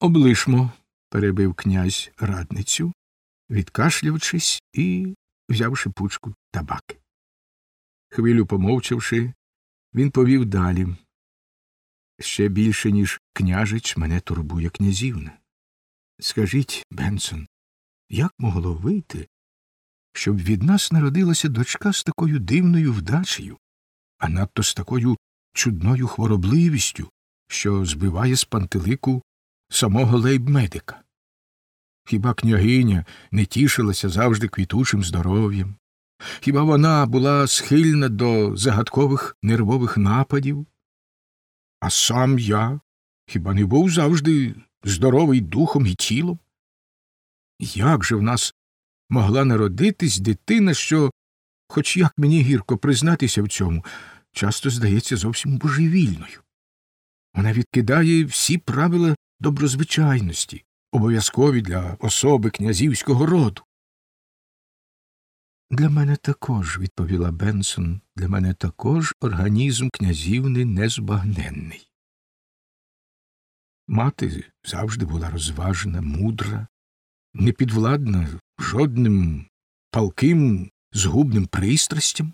Облишмо, перебив князь радницю, відкашлявшись і взявши пучку табаки. Хвилю помовчавши, він повів далі. Ще більше, ніж княжич, мене турбує князівна. Скажіть, Бенсон, як могло вийти, щоб від нас народилася дочка з такою дивною вдачею, а надто з такою чудною хворобливістю, що збиває з пантелику самого лейбмедика? Хіба княгиня не тішилася завжди квітучим здоров'ям? Хіба вона була схильна до загадкових нервових нападів? А сам я хіба не був завжди здоровий духом і тілом? Як же в нас могла народитись дитина, що, хоч як мені гірко признатися в цьому, часто здається зовсім божевільною? Вона відкидає всі правила доброзвичайності, обов'язкові для особи князівського роду. Для мене також, відповіла Бенсон, для мене також організм князівни незбагненний. Мати завжди була розважна, мудра, непідвладна жодним палким, згубним пристрастям.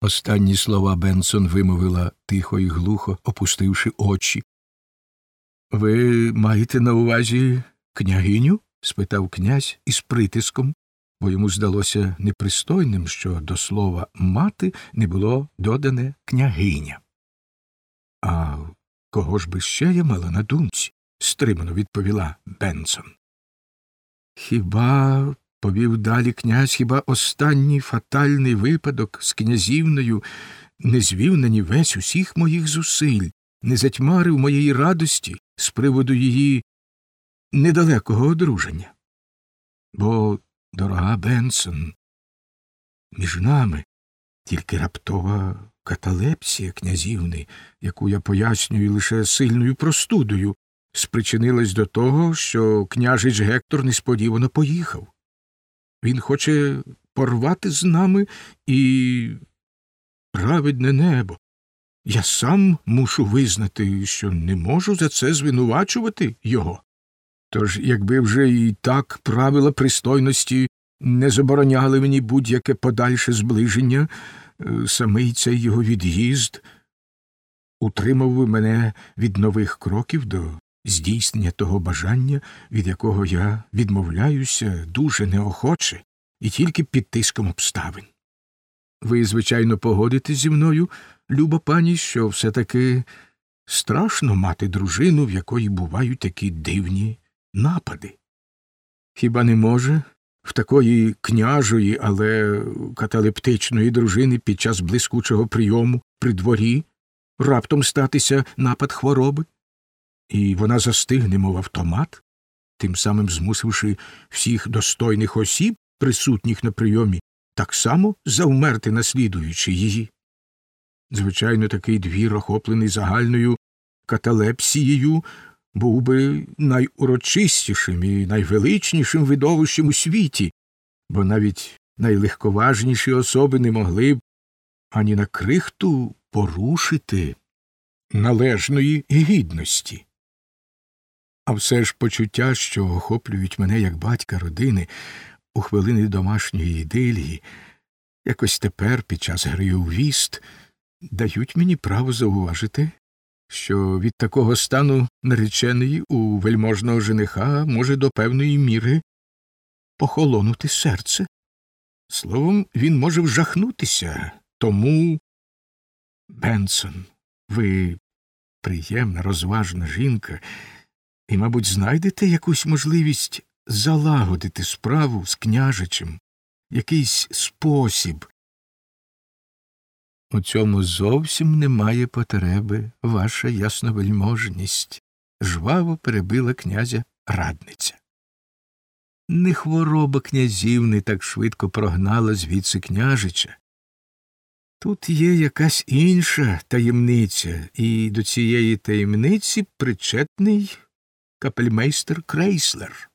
Останні слова Бенсон вимовила тихо і глухо, опустивши очі. Ви маєте на увазі княгиню? спитав князь із притиском, бо йому здалося непристойним, що до слова мати не було додане княгиня. А кого ж би ще я мала на думці? стримано відповіла Бенсон. Хіба, повів далі князь, хіба останній фатальний випадок з князівною не звів на нівець усіх моїх зусиль, не затьмарив моєї радості з приводу її недалекого одруження? Бо, дорога Бенсон, між нами тільки раптова каталепсія князівни, яку я пояснюю лише сильною простудою, спричинилась до того, що княжич Гектор несподівано поїхав. Він хоче порвати з нами і праведне небо. Я сам мушу визнати, що не можу за це звинувачувати його. Тож, якби вже і так правила пристойності не забороняли мені будь-яке подальше зближення, е, самий цей його від'їзд утримав би мене від нових кроків до здійснення того бажання, від якого я відмовляюся дуже неохоче і тільки під тиском обставин. Ви, звичайно, погодитесь зі мною, люба пані, що все таки страшно мати дружину, в якої бувають такі дивні напади. Хіба не може в такої княжої, але каталептичної дружини під час блискучого прийому при дворі раптом статися напад хвороби? і вона застигне, мов автомат, тим самим змусивши всіх достойних осіб, присутніх на прийомі, так само завмерти, наслідуючи її. Звичайно, такий двір, охоплений загальною каталепсією, був би найурочистішим і найвеличнішим видовищем у світі, бо навіть найлегковажніші особи не могли б ані на крихту порушити належної гідності. А все ж почуття, що охоплюють мене як батька родини у хвилини домашньої ідилії, якось тепер, під час гри у віст, дають мені право зауважити, що від такого стану нареченої у вельможного жениха може до певної міри похолонути серце. Словом, він може вжахнутися, тому. Бенсон, ви приємна, розважна жінка і, мабуть, знайдете якусь можливість залагодити справу з княжичем, якийсь спосіб. У цьому зовсім немає потреби, ваша ясновельможність, жваво перебила князя радниця. Не хвороба князівни так швидко прогнала звідси княжича. Тут є якась інша таємниця, і до цієї таємниці причетний капельмейстер Крейслер.